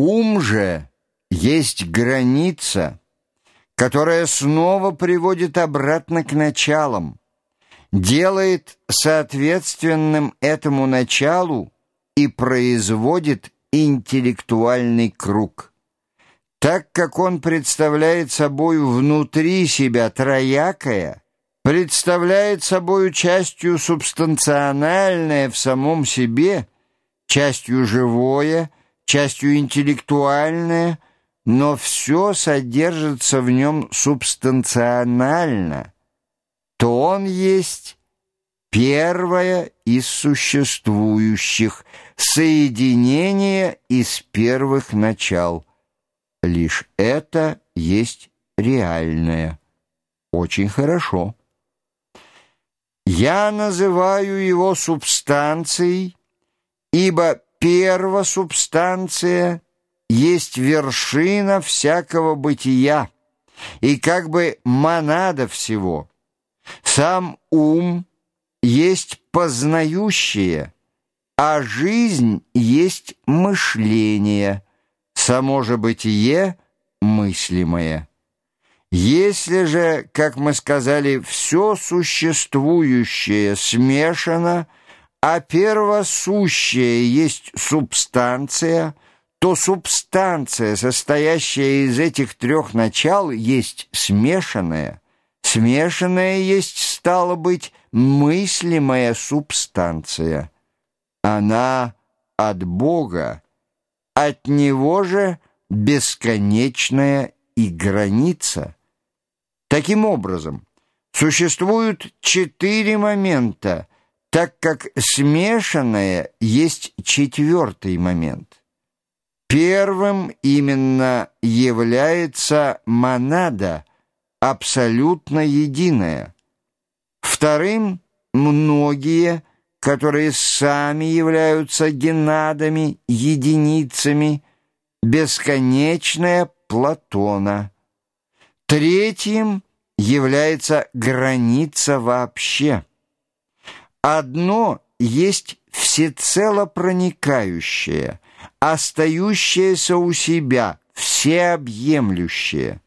Ум же есть граница, которая снова приводит обратно к началам, делает соответственным этому началу и производит интеллектуальный круг. Так как он представляет собой внутри себя троякое, представляет собой частью субстанциональное в самом себе, частью живое, частью интеллектуальное, но все содержится в нем субстанционально, то он есть первое из существующих, соединение из первых начал. Лишь это есть реальное. Очень хорошо. Я называю его субстанцией, ибо первосубстанция есть вершина всякого бытия и как бы монада всего. Сам ум есть познающее, а жизнь есть мышление, само же бытие мыслимое. Если же, как мы сказали, все существующее смешано, а первосущее есть субстанция, то субстанция, состоящая из этих трех начал, есть смешанная. Смешанная есть, стало быть, мыслимая субстанция. Она от Бога, от Него же бесконечная и граница. Таким образом, существуют четыре момента, так как смешанное есть четвертый момент. Первым именно является монада, абсолютно единая. Вторым – многие, которые сами являются генадами, единицами, бесконечная Платона. Третьим является граница вообще. Одно есть всецело проникающее, остающееся у себя, всеобъемлющее.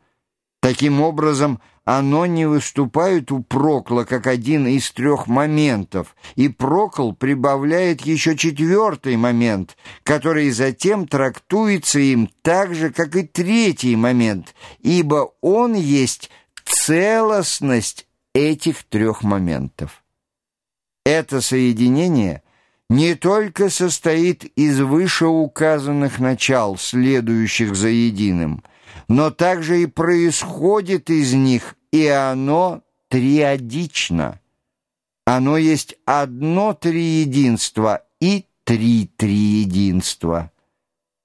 Таким образом, оно не выступает у Прокла как один из трех моментов, и Прокл прибавляет еще четвертый момент, который затем трактуется им так же, как и третий момент, ибо он есть целостность этих трех моментов. Это соединение не только состоит из вышеуказанных начал, следующих за единым, но также и происходит из них, и оно триадично. Оно есть одно триединство и три триединства.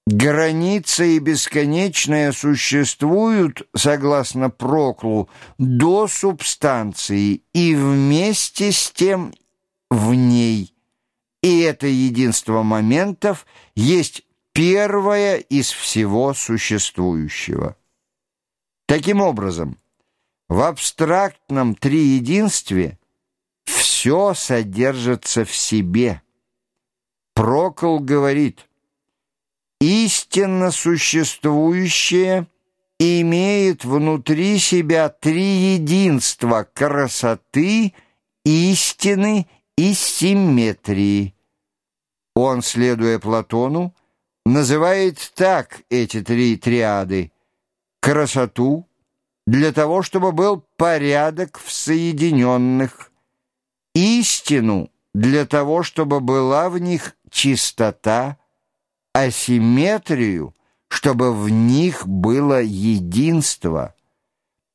Граница и бесконечное существуют, согласно Проклу, до субстанции и вместе с тем в ней. И это единство моментов есть первое из всего существующего. Таким образом, в абстрактном триединстве все содержится в себе. Прокол говорит – истинно существующее имеет внутри себя три единства красоты, истины и симметрии. Он, следуя Платону, называет так эти три триады — красоту, для того, чтобы был порядок в соединенных, истину, для того, чтобы была в них чистота, асимметрию, чтобы в них было единство.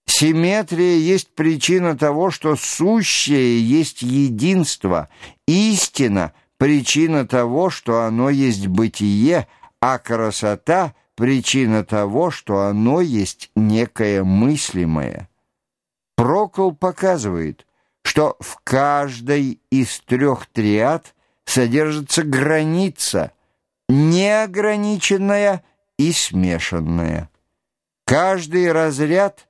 Симметрия есть причина того, что сущее есть единство, истина — причина того, что оно есть бытие, а красота — причина того, что оно есть некое мыслимое. Прокол показывает, что в каждой из трех триад содержится граница — неограниченное и смешанное. Каждый разряд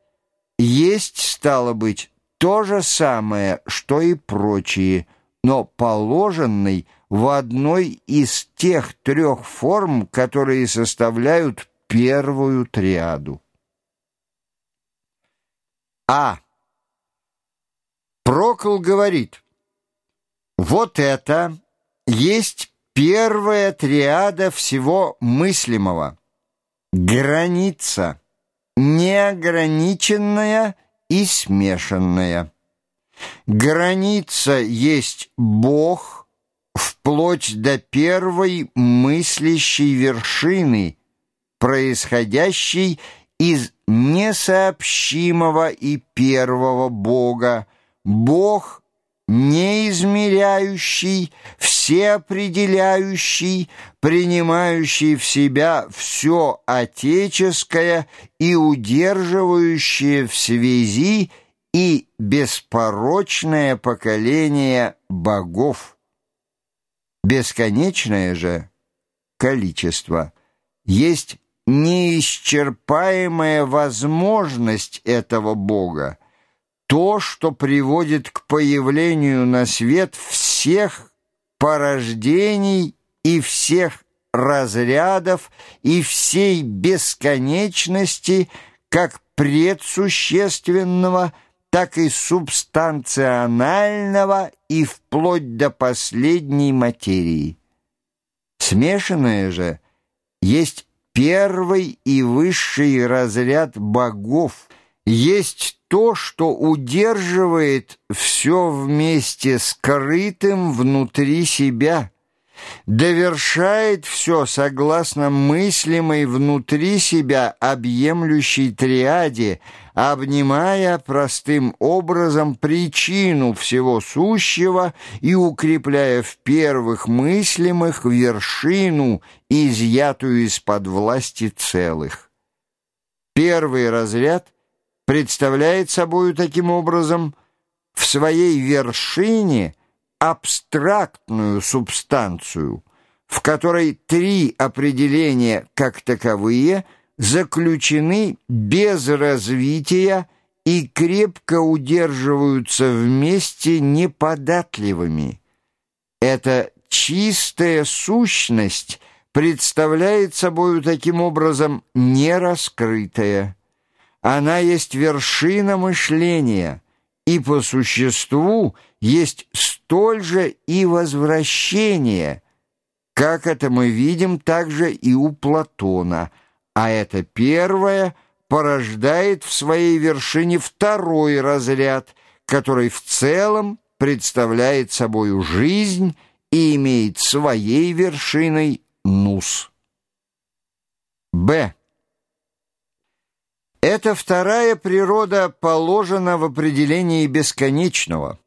есть, стало быть, то же самое, что и прочие, но положенный в одной из тех трех форм, которые составляют первую триаду. А. Прокл говорит, вот это есть первая триада всего мыслимого. Граница, неограниченная и смешанная. Граница есть Бог, вплоть до первой мыслящей вершины, происходящей из несообщимого и первого Бога, Бог неизмеряющий, всеопределяющий, принимающий в себя все отеческое и удерживающее в связи и беспорочное поколение богов. Бесконечное же количество есть неисчерпаемая возможность этого Бога, то, что приводит к появлению на свет всех порождений и всех разрядов и всей бесконечности как предсущественного, так и субстанционального и вплоть до последней материи. Смешанное же есть первый и высший разряд богов, есть то, что удерживает все вместе скрытым внутри себя, довершает все согласно мыслимой внутри себя объемлющей триаде, обнимая простым образом причину всего сущего и укрепляя в первых мыслимых вершину, изъятую из-под власти целых. Первый разряд представляет собою таким образом в своей вершине абстрактную субстанцию, в которой три определения как таковые – заключены без развития и крепко удерживаются вместе неподатливыми. Эта чистая сущность представляет собою таким образом нераскрытая. Она есть вершина мышления, и по существу есть столь же и возвращение, как это мы видим также и у Платона – а это первое порождает в своей вершине второй разряд, который в целом представляет собою жизнь и имеет своей вершиной нус. Б. Эта вторая природа положена в определении бесконечного.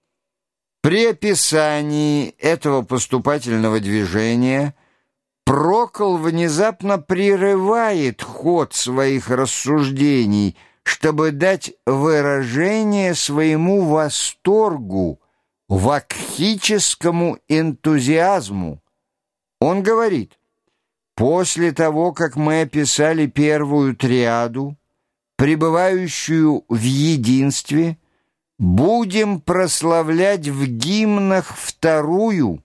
При описании этого поступательного движения – Прокол внезапно прерывает ход своих рассуждений, чтобы дать выражение своему восторгу, вакхическому энтузиазму. Он говорит, после того, как мы описали первую триаду, пребывающую в единстве, будем прославлять в гимнах вторую,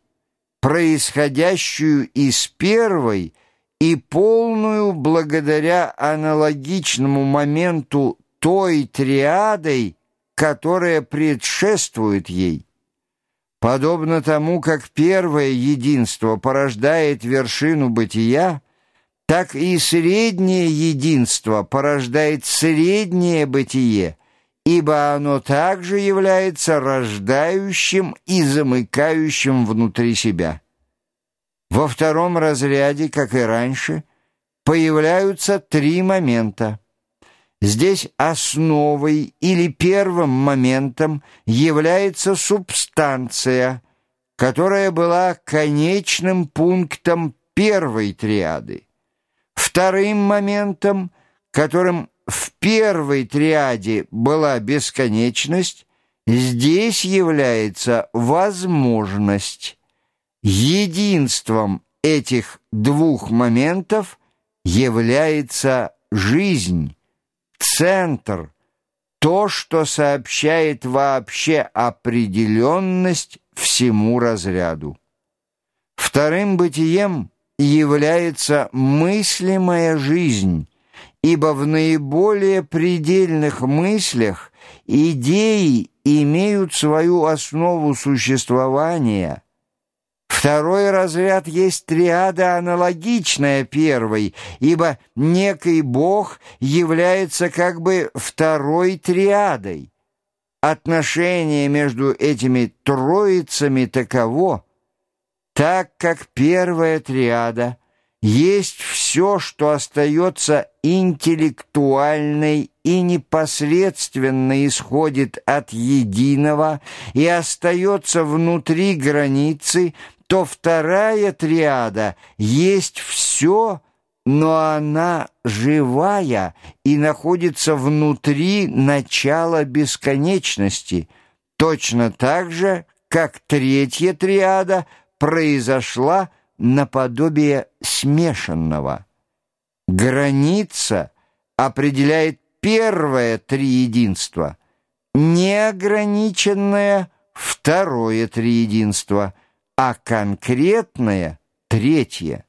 происходящую из первой и полную благодаря аналогичному моменту той триадой, которая предшествует ей. Подобно тому, как первое единство порождает вершину бытия, так и среднее единство порождает среднее бытие, ибо оно также является рождающим и замыкающим внутри себя. Во втором разряде, как и раньше, появляются три момента. Здесь основой или первым моментом является субстанция, которая была конечным пунктом первой триады. Вторым моментом, которым в первой триаде была бесконечность, здесь является возможность. Единством этих двух моментов является жизнь, центр, то, что сообщает вообще определенность всему разряду. Вторым бытием является мыслимая жизнь, ибо в наиболее предельных мыслях идеи имеют свою основу существования. Второй разряд есть триада, аналогичная первой, ибо некий Бог является как бы второй триадой. Отношение между этими троицами таково, так как первая триада есть все, что остается интеллектуальной и непосредственно исходит от единого и остается внутри границы, то вторая триада есть все, но она живая и находится внутри начала бесконечности, точно так же, как третья триада произошла наподобие смешанного. Граница определяет первое триединство, неограниченное второе триединство, а конкретное третье –